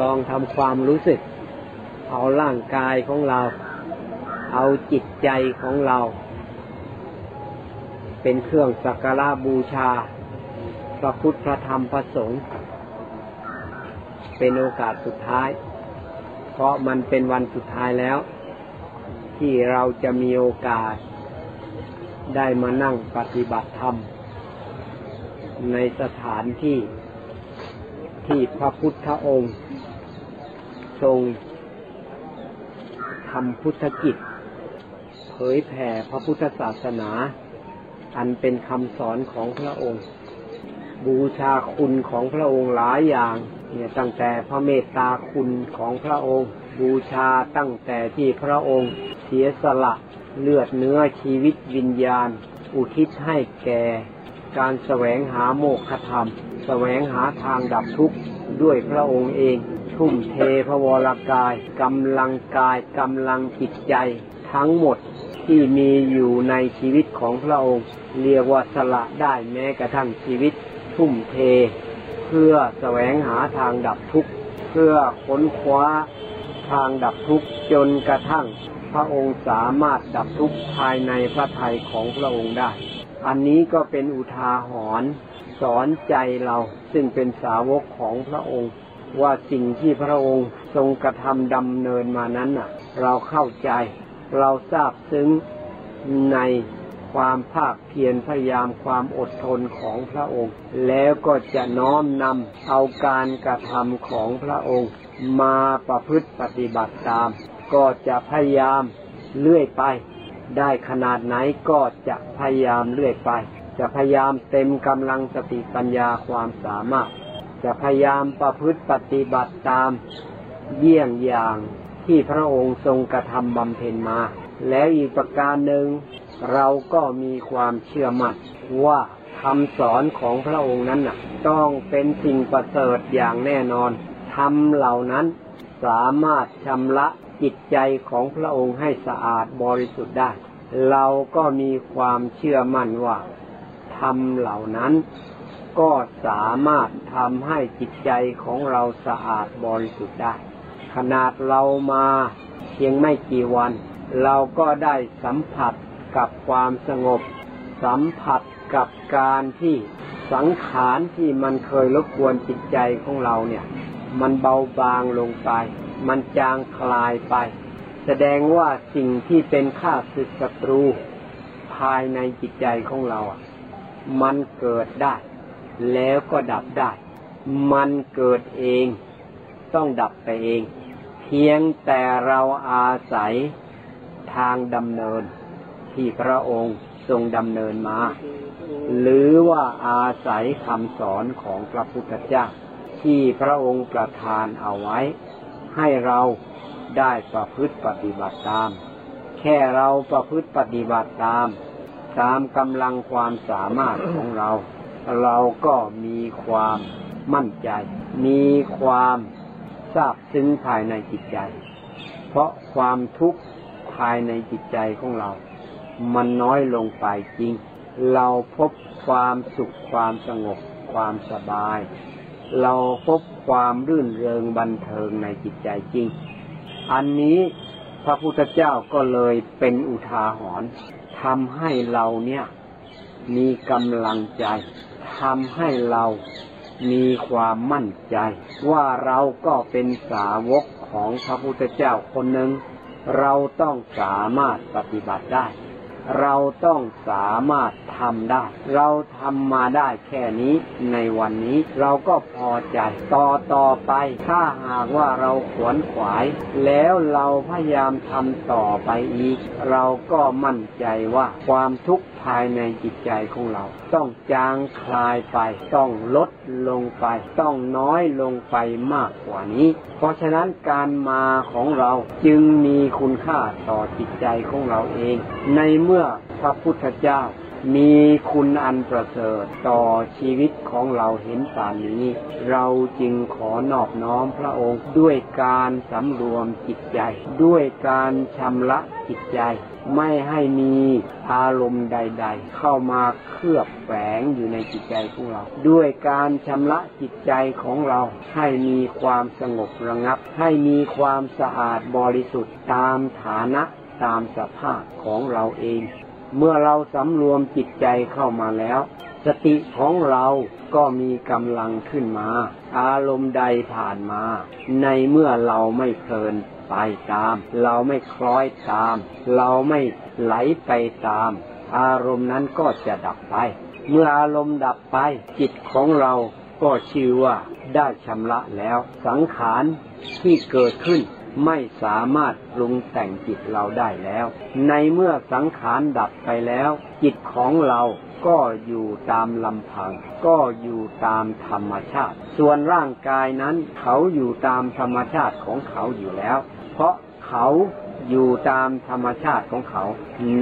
ลองทำความรู้สึก เอาร่างกายของเรา เอาจิตใจของเรา เป็นเครื่องสักการะบูชา พระพุทธพระธรรมพระสงฆ์เป็นโอกาสสุดท้าย เพราะมันเป็นวันสุดท้ายแล้ว ที่เราจะมีโอกาส ได้มานั่งปฏิบัติธรรม ในสถานที่ที่พระพุทธองค์ ทรงทำพุทธกิจ เผยแผ่พระพุทธศาสนา อันเป็นคำสอนของพระองค์ บูชาคุณของพระองค์หลายอย่าง เนี่ยตั้งแต่พระเมตตาคุณของพระองค์ บูชาตั้งแต่ที่พระองค์เสียสละเลือดเนื้อชีวิตวิญญาณ อุทิศให้แก่การแสวงหาโมฆะธรรม แสวงหาทางดับทุกข์ด้วยพระองค์เอง ทุ่มเทพระวรากายกำลังกายกำลังจิตใจ ทั้งหมดที่มีอยู่ในชีวิตของพระองค์ เรียกว่าสละได้แม้กระทั่งชีวิต ทุ่มเท เพื่อแสวงหาทางดับทุกข์ เพื่อค้นคว้าทางดับทุกข์จนกระทั่ง พระองค์สามารถดับทุกข์ภายในพระทัยของพระองค์ได้ อันนี้ก็เป็นอุทาหรณ์สอนใจเราซึ่งเป็นสาวกของพระองค์ ว่าสิ่งที่พระองค์ทรงกระทำดำเนินมานั้นน่ะ เราเข้าใจ เราทราบซึ้งในความภาคเพียรพยายามความอดทนของพระองค์ แล้วก็จะน้อมนำเอาการกระทำของพระองค์ มาประพฤติปฏิบัติตาม ก็จะพยายามเลื่อยไป ได้ขนาดไหนก็จะพยายามเลื่อยไป จะพยายามเต็มกำลังสติปัญญาความสามารถ จะพยายามประพฤติปฏิบัติตามเยี่ยงอย่างที่พระองค์ทรงกระทำบำเพ็ญมา แล้วอีกประการหนึ่ง เราก็มีความเชื่อมั่นว่าคำสอนของพระองค์นั้นน่ะ ต้องเป็นสิ่งประเสริฐอย่างแน่นอนทำเหล่านั้นสามารถชำระจิตใจของพระองค์ให้สะอาดบริสุทธิ์ได้ เราก็มีความเชื่อมั่นว่าทำเหล่านั้น ก็สามารถทำให้จิตใจของเราสะอาดบริสุทธิ์ได้ ขนาดเรามาเพียงไม่กี่วัน เราก็ได้สัมผัสกับความสงบ สัมผัสกับการที่สังขารที่มันเคยรบกวนจิตใจของเราเนี่ย มันเบาบางลงไป มันจางคลายไป แสดงว่าสิ่งที่เป็นข้าศึกศัตรู ภายในจิตใจของเราอะมันเกิดได้ แล้วก็ดับได้ มันเกิดเอง ต้องดับไปเอง เพียงแต่เราอาศัยทางดำเนิน ที่พระองค์ทรงดำเนินมา หรือว่าอาศัยคำสอนของพระพุทธเจ้า ที่พระองค์ประทานเอาไว้ ให้เราได้ประพฤติปฏิบัติตาม แค่เราประพฤติปฏิบัติตาม ตามกำลังความสามารถของเรา เราก็มีความมั่นใจ มีความทราบซึ้งภายในจิตใจ เพราะความทุกข์ภายในจิตใจของเรา มันน้อยลงไปจริง เราพบความสุขความสงบความสบาย เราพบความรื่นเริงบันเทิงในจิตใจจริง อันนี้พระพุทธเจ้าก็เลยเป็นอุทาหรณ์ทำให้เราเนี่ยมีกำลังใจ ทำให้เรามีความมั่นใจ ว่าเราก็เป็นสาวกของพระพุทธเจ้าคนหนึ่ง เราต้องสามารถปฏิบัติได้ เราต้องสามารถทำได้ เราทำมาได้แค่นี้ในวันนี้เราก็พอใจ ต่อต่อไป ถ้าหากว่าเราขวนขวาย แล้วเราพยายามทำต่อไปอีก เราก็มั่นใจว่าความทุกข์ ภายในจิตใจของเรา ต้องจางคลายไป ต้องลดลงไป ต้องน้อยลงไปมากกว่านี้ เพราะฉะนั้นการมาของเราจึงมีคุณค่าต่อจิตใจของเราเอง ในเมื่อพระพุทธเจ้า มีคุณอันประเสริฐต่อชีวิตของเราเห็นป่านนี้ เราจึงขอนอบน้อมพระองค์ด้วยการสำรวมจิตใจ ด้วยการชำระจิตใจ ไม่ให้มีอารมณ์ใด ๆ เข้ามาเคลือบแฝงอยู่ในจิตใจของเรา ด้วยการชำระจิตใจของเรา ให้มีความสงบระงับ ให้มีความสะอาดบริสุทธิ์ตามฐานะตามสภาพของเราเอง เมื่อเราสำรวมจิตใจเข้ามาแล้ว สติของเราก็มีกำลังขึ้นมา อารมณ์ใดผ่านมา ในเมื่อเราไม่เพลินไปตาม เราไม่คล้อยตาม เราไม่ไหลไปตาม อารมณ์นั้นก็จะดับไป เมื่ออารมณ์ดับไป จิตของเราก็ชื่อว่าได้ชำระแล้ว สังขารที่เกิดขึ้น ไม่สามารถปรุงแต่งจิตเราได้แล้ว ในเมื่อสังขารดับไปแล้ว จิตของเราก็อยู่ตามลำพัง ก็อยู่ตามธรรมชาติ ส่วนร่างกายนั้นเขาอยู่ตามธรรมชาติของเขาอยู่แล้ว เพราะเขาอยู่ตามธรรมชาติของเขา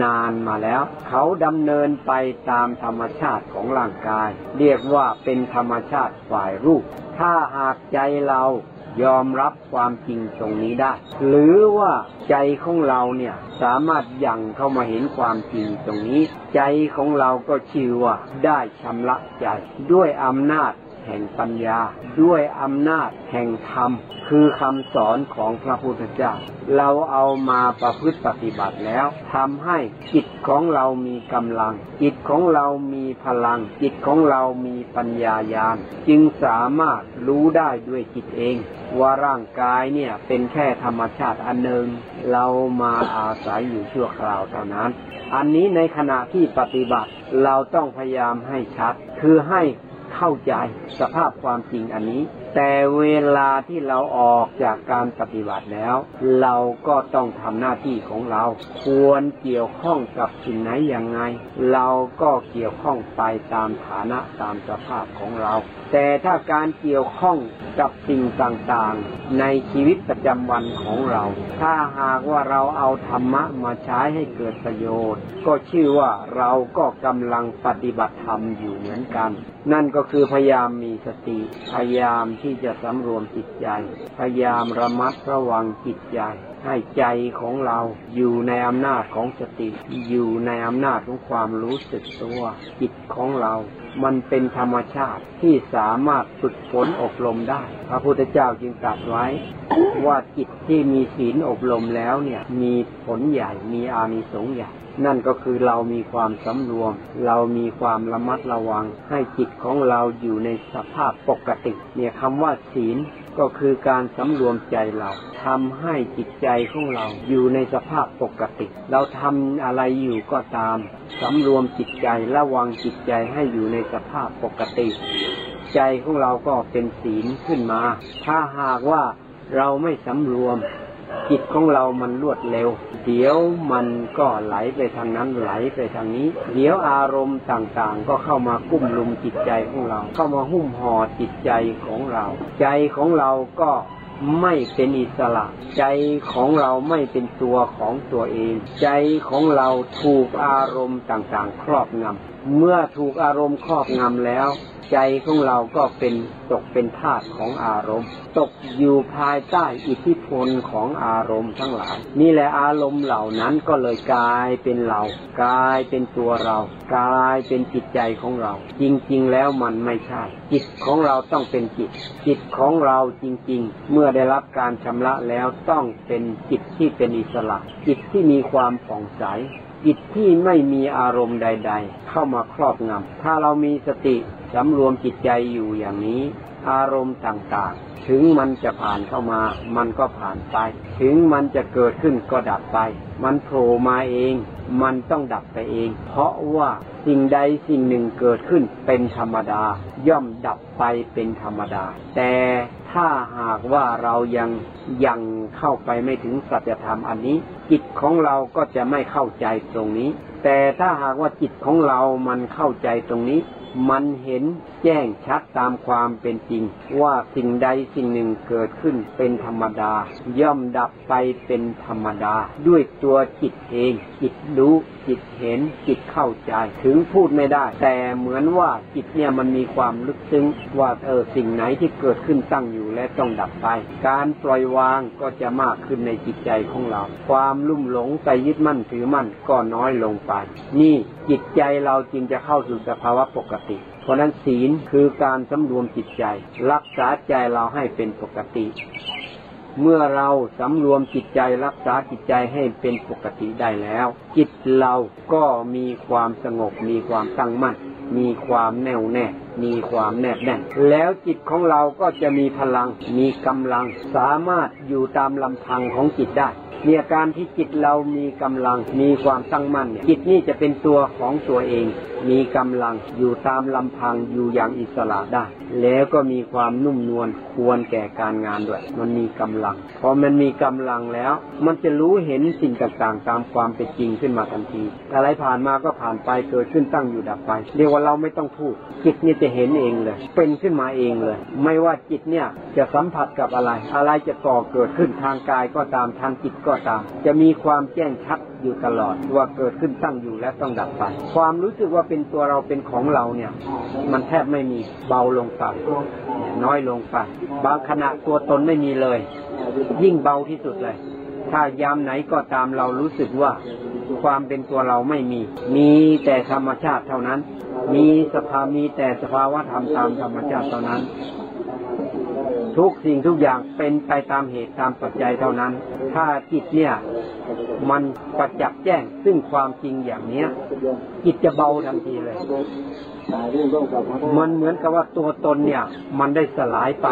นานมาแล้ว เขาดำเนินไปตามธรรมชาติของร่างกาย เรียกว่าเป็นธรรมชาติฝ่ายรูป ถ้าหากใจเรา ยอมรับความจริงตรงนี้ได้ หรือว่าใจของเราเนี่ยสามารถยังเข้ามาเห็นความจริงตรงนี้ ใจของเราก็ชื่อว่าได้ชำระใจด้วยอำนาจ แห่งปัญญา ด้วยอำนาจแห่งธรรม คือคำสอนของพระพุทธเจ้า เราเอามาประพฤติปฏิบัติแล้วทำให้จิตของเรามีกำลัง จิตของเรามีพลัง จิตของเรามีปัญญายาณจึงสามารถรู้ได้ด้วยจิตเอง ว่าร่างกายเนี่ยเป็นแค่ธรรมชาติอันหนึ่งเรามาอาศัยอยู่ชั่วคราวเท่านั้น อันนี้ในขณะที่ปฏิบัติเราต้องพยายามให้ชัด คือให้ เข้าใจสภาพความจริงอันนี้ แต่เวลาที่เราออกจากการปฏิบัติแล้ว เราก็ต้องทำหน้าที่ของเรา ควรเกี่ยวข้องกับสิ่งไหนอย่างไง เราก็เกี่ยวข้องไปตามฐานะตามสภาพของเรา แต่ถ้าการเกี่ยวข้องกับสิ่งต่างๆ ในชีวิตประจำวันของเรา ถ้าหากว่าเราเอาธรรมะมาใช้ให้เกิดประโยชน์ ก็ชื่อว่าเราก็กำลังปฏิบัติธรรมอยู่เหมือนกัน นั่นก็คือพยายามมีสติพยายามที่จะสำรวมจิตใจ พยายามระมัดระวังจิตใจ ให้ใจของเราอยู่ในอำนาจของสติ อยู่ในอำนาจของความรู้สึกตัว จิตของเรามันเป็นธรรมชาติที่สามารถฝึกฝนอบรมได้ พระพุทธเจ้าจึงตรัสไว้ ว่าจิตที่มีศีลอบรมแล้วเนี่ย มีผลใหญ่มีอานิสงส์ใหญ่ นั่นก็คือเรามีความสำรวม เรามีความระมัดระวัง ให้จิตของเราอยู่ในสภาพปกติ เนี่ยคำว่าศีลก็คือการสำรวมใจเราทำให้จิตใจของเราอยู่ในสภาพปกติ เราทำอะไรอยู่ก็ตามสำรวมจิตใจระวังจิตใจให้อยู่ในสภาพปกติ ใจของเราก็เป็นศีลขึ้นมา ถ้าหากว่าเราไม่สำรวม จิตของเรามันรวดเร็ว เดี๋ยวมันก็ไหลไปทางนั้นไหลไปทางนี้ เดี๋ยวอารมณ์ต่างๆ ก็เข้ามากุ้มลุมจิตใจของเรา เข้ามาหุ้มห่อจิตใจของเรา ใจของเราก็ไม่เป็นอิสระ ใจของเราไม่เป็นตัวของตัวเอง ใจของเราถูกอารมณ์ต่างๆ ครอบงำ เมื่อถูกอารมณ์ครอบงำแล้ว ใจของเราก็เป็นตกเป็นทาสของอารมณ์ ตกอยู่ภายใต้อิทธิพลของอารมณ์ทั้งหลาย นี่แหละอารมณ์เหล่านั้นก็เลยกลายเป็นเรา กลายเป็นตัวเรา กลายเป็นจิตใจของเรา จริง ๆ แล้วมันไม่ใช่ จิตของเราต้องเป็นจิต จิตของเราจริง ๆ เมื่อได้รับการชำระแล้วต้องเป็นจิตที่เป็นอิสระ จิตที่มีความผ่องใส จิตที่ไม่มีอารมณ์ใด ๆ เข้ามาครอบงำถ้าเรามีสติสำรวมจิตใจอยู่อย่างนี้ อารมณ์ต่างๆ ถึงมันจะผ่านเข้ามา มันก็ผ่านไป ถึงมันจะเกิดขึ้นก็ดับไป มันโผล่มาเอง มันต้องดับไปเอง เพราะว่าสิ่งใดสิ่งหนึ่งเกิดขึ้นเป็นธรรมดา ย่อมดับไปเป็นธรรมดา แต่ถ้าหากว่าเรายังยังเข้าไปไม่ถึงสัจธรรมอันนี้ จิตของเราก็จะไม่เข้าใจตรงนี้ แต่ถ้าหากว่าจิตของเรามันเข้าใจตรงนี้ มันเห็นแจ้งชัดตามความเป็นจริง ว่าสิ่งใดสิ่งหนึ่งเกิดขึ้นเป็นธรรมดา ย่อมดับไปเป็นธรรมดา ด้วยตัวจิตเอง จิตรู้จิตเห็นจิตเข้าใจถึงพูดไม่ได้ แต่เหมือนว่าจิตเนี่ยมันมีความลึกซึ้งว่าเออสิ่งไหนที่เกิดขึ้นตั้งอยู่และต้องดับไป การปล่อยวางก็จะมากขึ้นในจิตใจของเรา ความลุ่มหลงไปยึดมั่นถือมั่นก็น้อยลงไป นี่จิตใจเราจึงจะเข้าสู่สภาวะปกติ เพราะนั้นศีลคือการสำรวมจิตใจ รักษาใจเราให้เป็นปกติ เมื่อเราสำรวมจิตใจรักษาจิตใจให้เป็นปกติได้แล้ว จิตเราก็มีความสงบมีความตั้งมั่นมีความแน่วแน่ มีความแนบแน่น แล้วจิตของเราก็จะมีพลัง มีกำลัง สามารถอยู่ตามลำพังของจิตได้ เนี่ยการที่จิตเรามีกำลัง มีความตั้งมั่นเนี่ย จิตนี่จะเป็นตัวของตัวเอง มีกำลังอยู่ตามลำพังอยู่อย่างอิสระได้ แล้วก็มีความนุ่มนวลควรแก่การงานด้วย มันมีกำลัง พอมันมีกำลังแล้ว มันจะรู้เห็นสิ่งต่างๆ ตามความเป็นจริงขึ้นมาทันที อะไรผ่านมาก็ผ่านไปเกิดขึ้นตั้งอยู่ดับไป เรียกว่าเราไม่ต้องพูด จิตนี่จะเห็นเองเลย เป็นขึ้นมาเองเลย ไม่ว่าจิตเนี่ยจะสัมผัสกับอะไร อะไรจะก่อเกิดขึ้นทางกายก็ตามทางจิตก็ตาม จะมีความแจ้งชัด อยู่ตลอดว่าเกิดขึ้นตั้งอยู่และต้องดับไปความรู้สึกว่าเป็นตัวเราเป็นของเราเนี่ย มันแทบไม่มีเบาลงไปน้อยลงไปบางขณะตัวตนไม่มีเลย ยิ่งเบาที่สุดเลย ถ้ายามไหนก็ตามเรารู้สึกว่าความเป็นตัวเราไม่มี มีแต่ธรรมชาติเท่านั้น มีสภามีแต่สภาวะธรรมตามธรรมชาติเท่านั้น ทุกสิ่งทุกอย่างเป็นไปตามเหตุตามปัจจัยเท่านั้น ถ้าจิตเนี่ย มันประจักษ์แจ้งซึ่งความจริงอย่างเนี้ย จิตจะเบาทันทีเลย มันเหมือนกับว่าตัวตนเนี่ย มันได้สลายไป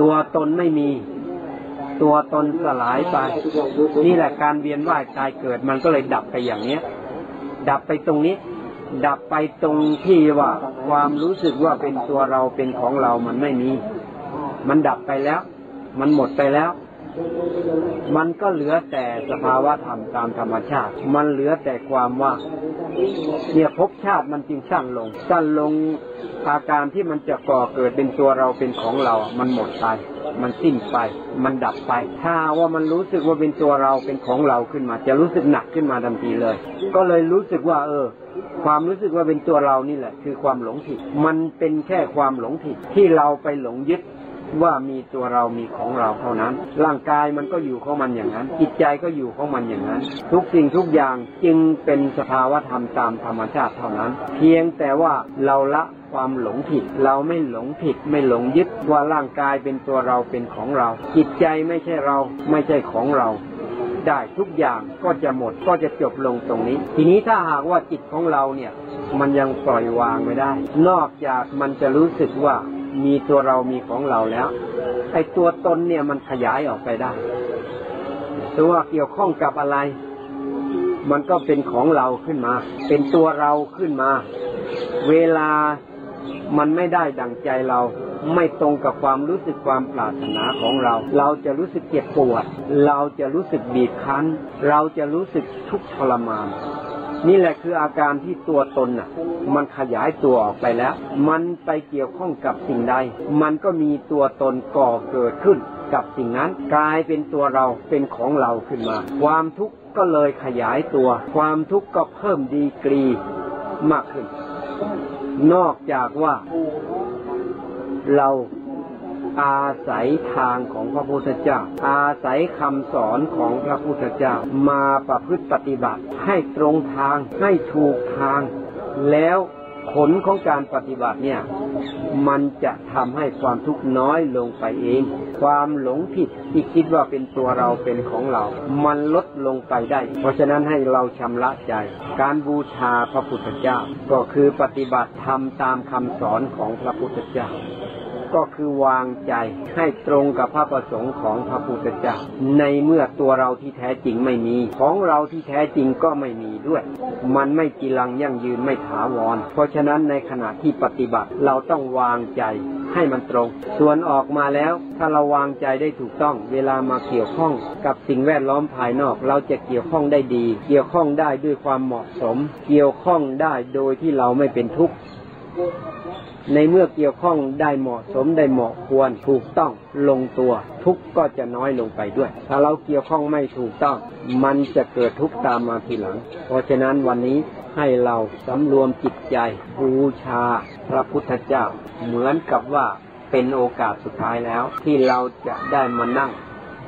ตัวตนไม่มี ตัวตนสลายไป นี่แหละการเวียนว่ายตายเกิดมันก็เลยดับไปอย่างเนี้ย ดับไปตรงนี้ ดับไปตรงที่ว่าความรู้สึกว่าเป็นตัวเราเป็นของเรามันไม่มี มันดับไปแล้ว มันหมดไปแล้ว มันก็เหลือแต่สภาวะธรรมตามธรรมชาติ มันเหลือแต่ความว่า เนี่ยภพชาติมันจึงสั้นลง สั้นลงอาการที่มันจะก่อเกิดเป็นตัวเราเป็นของเรา มันหมดไป มันสิ้นไป มันดับไป ถ้าว่ามันรู้สึกว่าเป็นตัวเราเป็นของเราขึ้นมา จะรู้สึกหนักขึ้นมาทันทีเลย ก็เลยรู้สึกว่า เออ ความรู้สึกว่าเป็นตัวเรานี่แหละ คือความหลงผิด มันเป็นแค่ความหลงผิดที่เราไปหลงยึดว่ามีตัวเรามีของเราเท่านั้น ร่างกายมันก็อยู่ของมันอย่างนั้น จิตใจก็อยู่ของมันอย่างนั้น ทุกสิ่งทุกอย่างจึงเป็นสภาวะธรรมตามธรรมชาติเท่านั้น เพียงแต่ว่าเราละความหลงผิด เราไม่หลงผิด ไม่หลงยึดว่าร่างกายเป็นตัวเราเป็นของเรา จิตใจไม่ใช่เราไม่ใช่ของเรา ได้ทุกอย่างก็จะหมดก็จะจบลงตรงนี้ ทีนี้ถ้าหากว่าจิตของเราเนี่ย มันยังปล่อยวางไม่ได้ นอกจากมันจะรู้สึกว่ามีตัวเรามีของเราแล้วไอ้ตัวตนเนี่ยมันขยายออกไปได้ตัวเกี่ยวข้องกับอะไร มันก็เป็นของเราขึ้นมา เป็นตัวเราขึ้นมา เวลามันไม่ได้ดั่งใจเรา ไม่ตรงกับความรู้สึกความปรารถนาของเรา เราจะรู้สึกเจ็บปวด เราจะรู้สึกบีบคั้น เราจะรู้สึกทุกข์ทรมานนี่แหละคืออาการที่ตัวตนน่ะ มันขยายตัวออกไปแล้ว มันไปเกี่ยวข้องกับสิ่งใด มันก็มีตัวตนก่อเกิดขึ้นกับสิ่งนั้น กลายเป็นตัวเราเป็นของเราขึ้นมา ความทุกข์ก็เลยขยายตัว ความทุกข์ก็เพิ่มดีกรีมากขึ้น นอกจากว่า เราอาศัยทางของพระพุทธเจ้า อาศัยคำสอนของพระพุทธเจ้า มาประพฤติปฏิบัติให้ตรงทางให้ถูกทาง แล้ว ผลของการปฏิบัติเนี่ย มันจะทำให้ความทุกข์น้อยลงไปเอง ความหลงผิดที่คิดว่าเป็นตัวเราเป็นของเรา มันลดลงไปได้ เพราะฉะนั้นให้เราชำระใจ การบูชาพระพุทธเจ้า ก็คือปฏิบัติธรรมตามคำสอนของพระพุทธเจ้า ก็คือวางใจให้ตรงกับพระประสงค์ของพระพุทธเจ้า ในเมื่อตัวเราที่แท้จริงไม่มี ของเราที่แท้จริงก็ไม่มีด้วย มันไม่กีรังยั่งยืนไม่ถาวร เพราะฉะนั้นในขณะที่ปฏิบัติเราต้องวางใจให้มันตรง ส่วนออกมาแล้ว ถ้าเราวางใจได้ถูกต้อง เวลามาเกี่ยวข้องกับสิ่งแวดล้อมภายนอก เราจะเกี่ยวข้องได้ดี เกี่ยวข้องได้ด้วยความเหมาะสม เกี่ยวข้องได้โดยที่เราไม่เป็นทุกข์ ในเมื่อเกี่ยวข้องได้เหมาะสมได้เหมาะควรถูกต้องลงตัว ทุกก็จะน้อยลงไปด้วย ถ้าเราเกี่ยวข้องไม่ถูกต้อง มันจะเกิดทุกข์ตามมาทีหลัง เพราะฉะนั้นวันนี้ให้เราสำรวมจิตใจบูชาพระพุทธเจ้า เหมือนกับว่าเป็นโอกาสสุดท้ายแล้ว ที่เราจะได้มานั่ง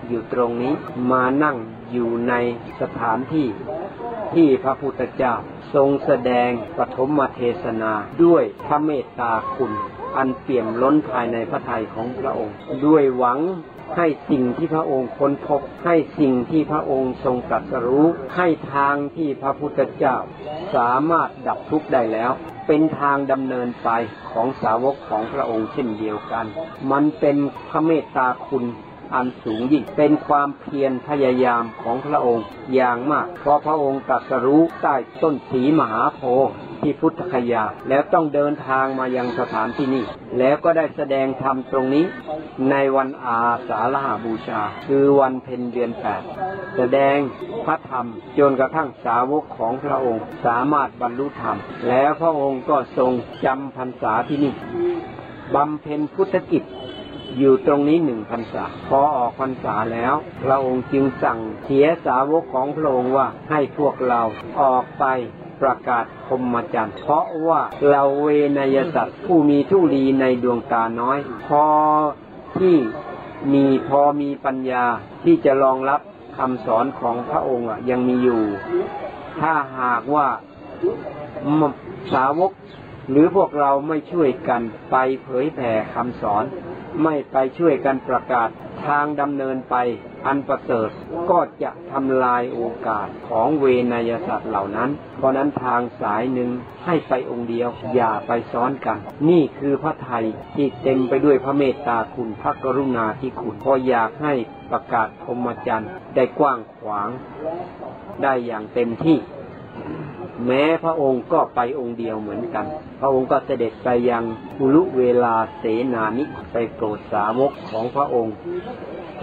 อยู่ตรงนี้มานั่ง อยู่ในสถานที่ที่พระพุทธเจ้า ทรงแสดงปฐมเทศนาด้วยพระเมตตาคุณ อันเปี่ยมล้นภายในพระทัยของพระองค์ ด้วยหวังให้สิ่งที่พระองค์ค้นพบ ให้สิ่งที่พระองค์ทรงตรัสรู้ ให้ทางที่พระพุทธเจ้า สามารถดับทุกข์ได้แล้ว เป็นทางดำเนินไปของสาวกของพระองค์เช่นเดียวกัน มันเป็นพระเมตตาคุณ อันสูงยิ่ง เป็นความเพียรพยายามของพระองค์อย่างมาก เพราะพระองค์ตรัสรู้ใต้ต้นสีมหาโพธิ์ที่พุทธคยา แล้วต้องเดินทางมายังสถานที่นี้ แล้วก็ได้แสดงธรรมตรงนี้ ในวันอาสาฬหาบูชา คือวันเพ็ญเดือนแปดแสดงพระธรรมจนกระทั่งสาวกของพระองค์สามารถบรรลุธรรม แล้วพระองค์ก็ทรงจำพรรษาที่นี่บำเพ็ญพุทธกิจ อยู่ตรงนี้หนึ่งพรรษา พอออกพรรษาแล้วพระองค์จึงสั่งเสียสาวกของพระองค์ว่าให้พวกเราออกไปประกาศพรมจรรย์เพราะว่าเราเวนยสัตว์ผู้มีทุลีในดวงตาน้อย พอที่มีพอมีปัญญาที่จะรองรับคำสอนของพระองค์ยังมีอยู่ ถ้าหากว่าสาวกหรือพวกเราไม่ช่วยกันไปเผยแผ่คำสอน ไม่ไปช่วยกันประกาศทางดำเนินไปอันประเสริฐก็จะทำลายโอกาสของเวนยสัตว์เหล่านั้น เพราะนั้นทางสายหนึ่งให้ไปองค์เดียว อย่าไปซ้อนกัน นี่คือพระไทยที่เต็มไปด้วยพระเมตตาคุณพระกรุณาที่คุณพออยากให้ประกาศพรมจรรย์ได้กว้างขวาง ได้อย่างเต็มที่ แม้พระองค์ก็ไปองค์เดียวเหมือนกัน พระองค์ก็เสด็จไปยังอุลุเวลาเสนานิไปโปรดสาวกของพระองค์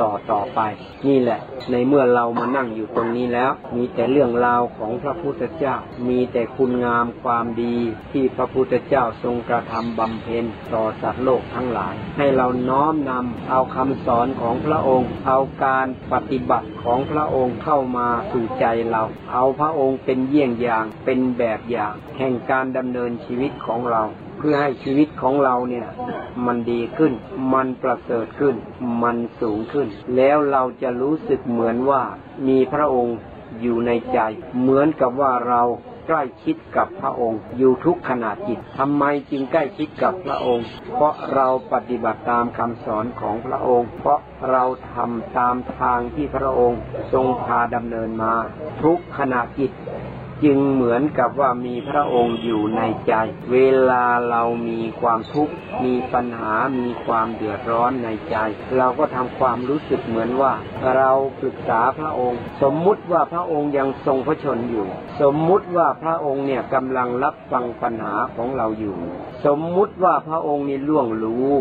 ต่อต่อไป นี่แหละ ในเมื่อเรามานั่งอยู่ตรงนี้แล้ว มีแต่เรื่องราวของพระพุทธเจ้า มีแต่คุณงามความดีที่พระพุทธเจ้าทรงกระทำบำเพ็ญต่อสัตว์โลกทั้งหลาย ให้เราน้อมนำเอาคำสอนของพระองค์ เอาการปฏิบัติของพระองค์เข้ามาสู่ใจเรา เอาพระองค์เป็นเยี่ยงอย่างเป็นแบบอย่าง แห่งการดำเนินชีวิตของเรา เพื่อให้ชีวิตของเราเนี่ย มันดีขึ้น มันประเสริฐขึ้น มันสูงขึ้น แล้วเราจะรู้สึกเหมือนว่ามีพระองค์อยู่ในใจ เหมือนกับว่าเราใกล้ชิดกับพระองค์อยู่ทุกขณะจิตทำไมจึงใกล้ชิดกับพระองค์ เพราะเราปฏิบัติตามคำสอนของพระองค์ เพราะเราทำตามทางที่พระองค์ทรงพาดำเนินมา ทุกขณะจิต จึงเหมือนกับว่ามีพระองค์อยู่ในใจ เวลาเรามีความทุกข์ มีปัญหา มีความเดือดร้อนในใจ เราก็ทำความรู้สึกเหมือนว่า เราปรึกษาพระองค์ สมมุติว่าพระองค์ยังทรงพระชนอยู่ สมมุติว่าพระองค์เนี่ยกำลังรับฟังปัญหาของเราอยู่ สมมุติว่าพระองค์นี่ล่วงรู้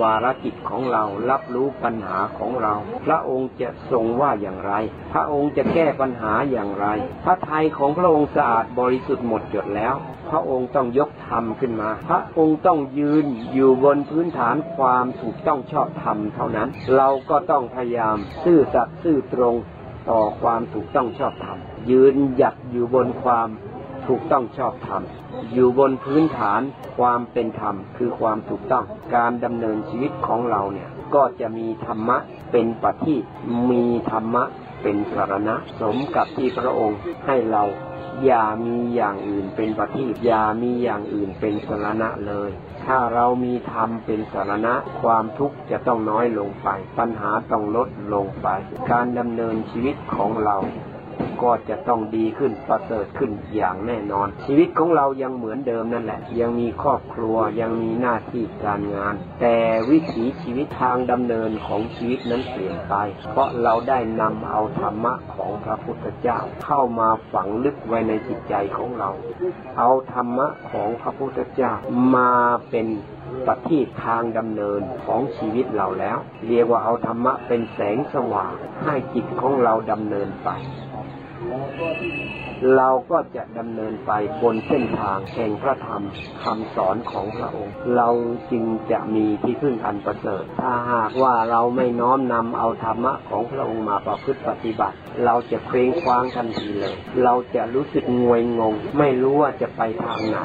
วาระจิตของเรารับรู้ปัญหาของเรา พระองค์จะทรงว่าอย่างไร พระองค์จะแก้ปัญหาอย่างไร พระทัยของพระองค์สะอาดบริสุทธิ์หมดจดแล้ว พระองค์ต้องยกธรรมขึ้นมา พระองค์ต้องยืนอยู่บนพื้นฐานความถูกต้องชอบธรรมเท่านั้น เราก็ต้องพยายามซื่อสัตย์ซื่อตรงต่อความถูกต้องชอบธรรมยืนหยัดอยู่บนความ ถูกต้องชอบธรรม อยู่บนพื้นฐานความเป็นธรรม คือความถูกต้องการดำเนินชีวิตของเราเนี่ย ก็จะมีธรรมะเป็นปฏิมีธรรมะเป็นสารณะ สมกับที่พระองค์ให้เราอย่ามีอย่างอื่นเป็นปฏิอย่ามีอย่างอื่นเป็นสารณะเลย ถ้าเรามีธรรมเป็นสารณะ ความทุกข์จะต้องน้อยลงไป ปัญหาต้องลดลงไป การดำเนินชีวิตของเรา ก็จะต้องดีขึ้นประเสริฐขึ้นอย่างแน่นอน ชีวิตของเรายังเหมือนเดิมนั่นแหละ ยังมีครอบครัวยังมีหน้าที่การงาน แต่วิถีชีวิตทางดำเนินของชีวิตนั้นเปลี่ยนไป เพราะเราได้นำเอาธรรมะของพระพุทธเจ้าเข้ามาฝังลึกไว้ในจิตใจของเรา เอาธรรมะของพระพุทธเจ้ามาเป็นประทีปทางดำเนินของชีวิตเราแล้ว เรียกว่าเอาธรรมะเป็นแสงสว่างให้จิตของเราดำเนินไป เราก็จะดำเนินไปบนเส้นทางแห่งพระธรรมคำสอนของพระองค์ เราจึงจะมีที่พึ่งอันประเสริฐ ถ้าหากว่าเราไม่น้อมนำเอาธรรมะของพระองค์มาประพฤติปฏิบัติ เราจะเคว้งคว้างทันทีเลย เราจะรู้สึกงวยงง ไม่รู้ว่าจะไปทางไหน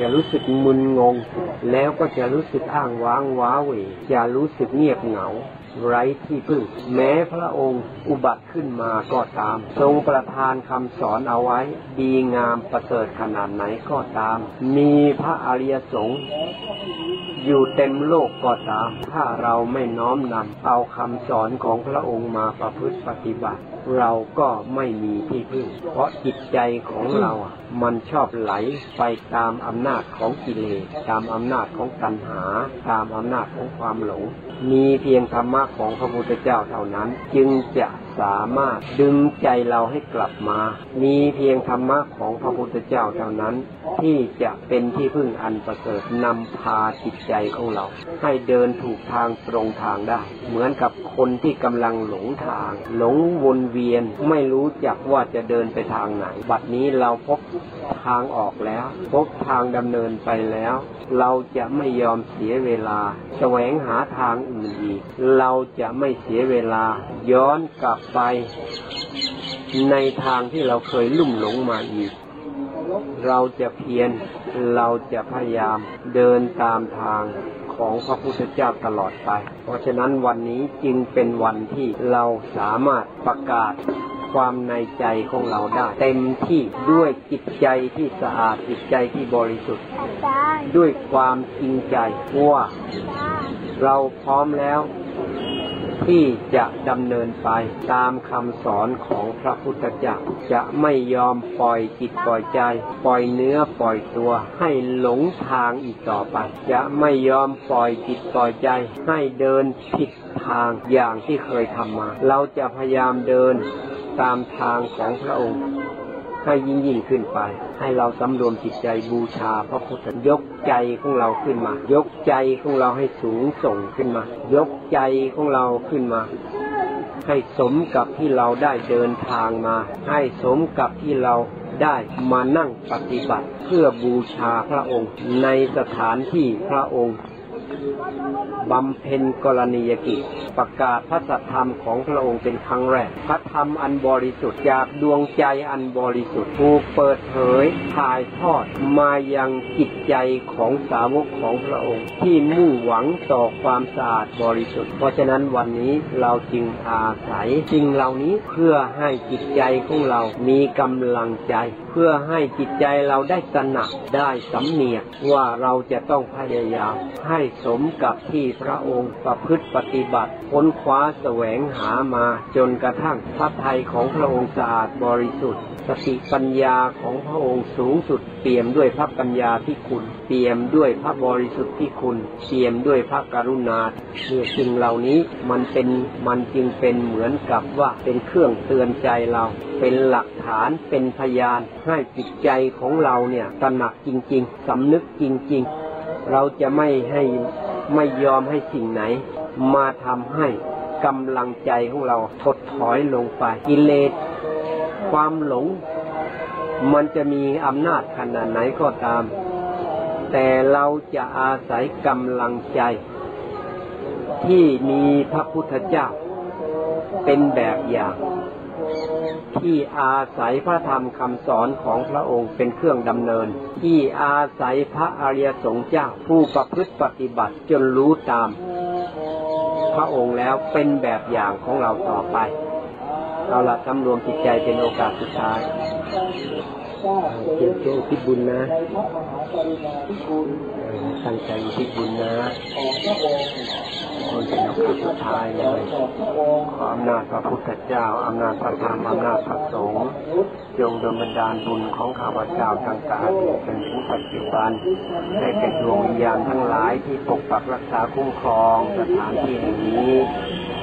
จะรู้สึกมึนงง แล้วก็จะรู้สึกอ้างว้างว้าเหวจะรู้สึกเงียบเหงา ไร้ที่พึ่ง แม้พระองค์อุบัติขึ้นมาก็ตาม ทรงประทานคำสอนเอาไว้ ดีงามประเสริฐขนาดไหนก็ตาม มีพระอริยสงฆ์อยู่เต็มโลกก็ตาม ถ้าเราไม่น้อมนำเอาคำสอนของพระองค์มาประพฤติปฏิบัติ เราก็ไม่มีที่พึ่ง เพราะจิตใจของเราอะมันชอบไหลไปตามอำนาจของกิเลส ตามอำนาจของตัณหา ตามอำนาจของความหลง มีเพียงธรรมะของพระพุทธเจ้าเท่านั้น จึงจะ สามารถดึงใจเราให้กลับมา มีเพียงธรรมะของพระพุทธเจ้าเท่านั้น ที่จะเป็นที่พึ่งอันประเสริฐนำพาจิตใจของเรา ให้เดินถูกทางตรงทางได้ เหมือนกับคนที่กำลังหลงทาง หลงวนเวียนไม่รู้จักว่าจะเดินไปทางไหน บัดนี้เราพบทางออกแล้ว พบทางดำเนินไปแล้ว เราจะไม่ยอมเสียเวลา แสวงหาทางอื่นอีก เราจะไม่เสียเวลา ย้อนกลับไปในทางที่เราเคยลุ่มหลงมาอีก เราจะเพียรเราจะพยายามเดินตามทางของพระพุทธเจ้าตลอดไป เพราะฉะนั้นวันนี้จึงเป็นวันที่เราสามารถประกาศความในใจของเราได้ เต็มที่ด้วยจิตใจที่สะอาดจิตใจที่บริสุทธิ์ ด้วยความจริงใจว่าเราพร้อมแล้ว ที่จะดำเนินไปตามคำสอนของพระพุทธเจ้าจะไม่ยอมปล่อยจิตปล่อยใจ ปล่อยเนื้อปล่อยตัวให้หลงทางอีกต่อไป จะไม่ยอมปล่อยจิตปล่อยใจ ให้เดินผิดทางอย่างที่เคยทำมา เราจะพยายามเดินตามทางของพระองค์ ให้ยิ่งยิ่งขึ้นไป ให้เราสำรวมจิตใจบูชาพระพุทธยกใจของเราขึ้นมา ยกใจของเราให้สูงส่งขึ้นมา ยกใจของเราขึ้นมา ให้สมกับที่เราได้เดินทางมา ให้สมกับที่เราได้มานั่งปฏิบัติเพื่อบูชาพระองค์ในสถานที่พระองค์ บำเพ็ญกรณียกิจ ประกาศพระสัทธรรมของพระองค์เป็นครั้งแรก พระธรรมอันบริสุทธิ์จากดวงใจอันบริสุทธิ์ถูกเปิดเผยถ่ายทอดมายังจิตใจของสาวกของพระองค์ ที่มุ่งหวังต่อความสะอาดบริสุทธิ์ เพราะฉะนั้นวันนี้เราจึงอาศัยสิ่งเหล่านี้เพื่อให้จิตใจของเรามีกำลังใจเพื่อให้จิตใจเราได้ตระหนักได้สำเนียกว่าเราจะต้องพยายาม ให้สมกับที่พระองค์ประพฤติปฏิบัติค้นคว้าแสวงหามา จนกระทั่งพระทัยของพระองค์สะอาดบริสุทธิ์สติปัญญาของพระองค์สูงสุด เปี่ยมด้วยพระปัญญาที่คุณ เปี่ยมด้วยพระบริสุทธิ์ที่คุณ เปี่ยมด้วยพระกรุณาเนี่ยสิ่งเหล่านี้มันเป็นมันจึงเป็นเหมือนกับว่าเป็นเครื่องเตือนใจเรา เป็นหลักฐานเป็นพยานให้จิตใจของเราเนี่ยตระหนักจริง ๆสำนึกจริง ๆ เราจะไม่ให้ไม่ยอมให้สิ่งไหน มาทำให้กำลังใจของเราถดถอยลงไปกิเลสความหลง มันจะมีอำนาจขนาดไหนก็ตาม แต่เราจะอาศัยกำลังใจ ที่มีพระพุทธเจ้า เป็นแบบอย่าง ที่อาศัยพระธรรมคำสอนของพระองค์เป็นเครื่องดำเนิน ที่อาศัยพระอริยสงฆ์เจ้าผู้ประพฤติปฏิบัติจนรู้ตาม พระองค์แล้วเป็นแบบอย่างของเราต่อไป เอาละสำรวมจิตใจเป็นโอกาสสุดท้าย เกี่ยวกับทิศบุญนะตั้งใจอุทิบุญนะมันเป็นโอกาสสุดท้ายเลยอำนาจพระพุทธเจ้าอำนาจพระธรรมอำนาจพระสงฆ์จงดลบันดาลบุญของข้าพเจ้าตั้งแต่อดีตจนถึงปัจจุบันให้แก่ดวงวิญญาณทั้งหลายที่ปกปักรักษาคุ้มครองสถานที่แห่งนี้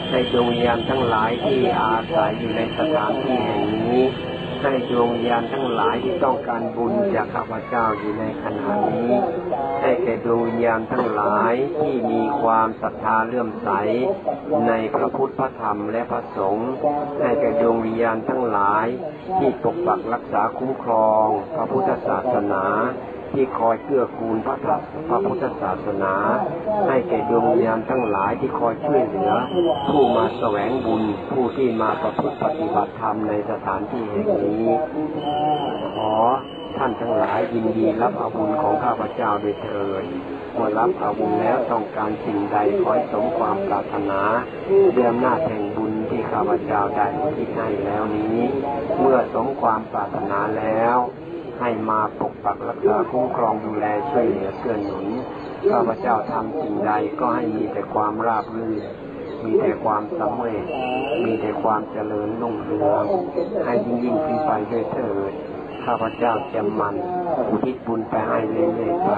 ให้ดวงวิญญาณทั้งหลายที่อาศัยอยู่ในสถานที่แห่งนี้ ให้ดวงวิญญาณทั้งหลายที่ต้องการบุญจากข้าพเจ้าอยู่ในขณะนี้ ให้แก่ดวงวิญญาณทั้งหลายที่มีความศรัทธาเลื่อมใส ในพระพุทธพระธรรมและพระสงฆ์ให้แก่ดวงวิญญาณทั้งหลาย ที่ปกปักรักษาคุ้มครอง พระพุทธศาสนา ที่คอยเกื้อกูลพระธรรมพระพุทธศาสนา ให้แก่ดวงวิญญาณทั้งหลายที่คอยช่วยเหลือ ผู้มาแสวงบุญผู้ที่มาประพฤติปฏิบัติธรรมในสถานที่แห่งนี้ขอท่านทั้งหลายยินดีรับอาบุญของข้าพเจ้าด้วยเถิดเมื่อรับอาบุญแล้วต้องการสิ่งใดขอให้สมความปรารถนาด้วยอำนาแห่งบุญที่ข้าพเจ้าได้ทิศให้แล้วนี้ เมื่อสมความปรารถนาแล้ว ให้มาปกปักรักษาคุ้มครองดูแลช่วยเหลือเกื้อหนุนข้าพเจ้าทำสิ่งใดก็ให้มีแต่ความราบรื่นมีแต่ความสำเร็จ มีแต่ความเจริญรุ่งเรือง ให้ยิ่งยิ่งขึ้นไปด้วยเถิด ข้าพเจ้าจะมันอุทิศบุญไปให้เรื่อยๆไป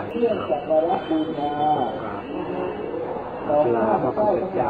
ลาพระพุทธเจ้า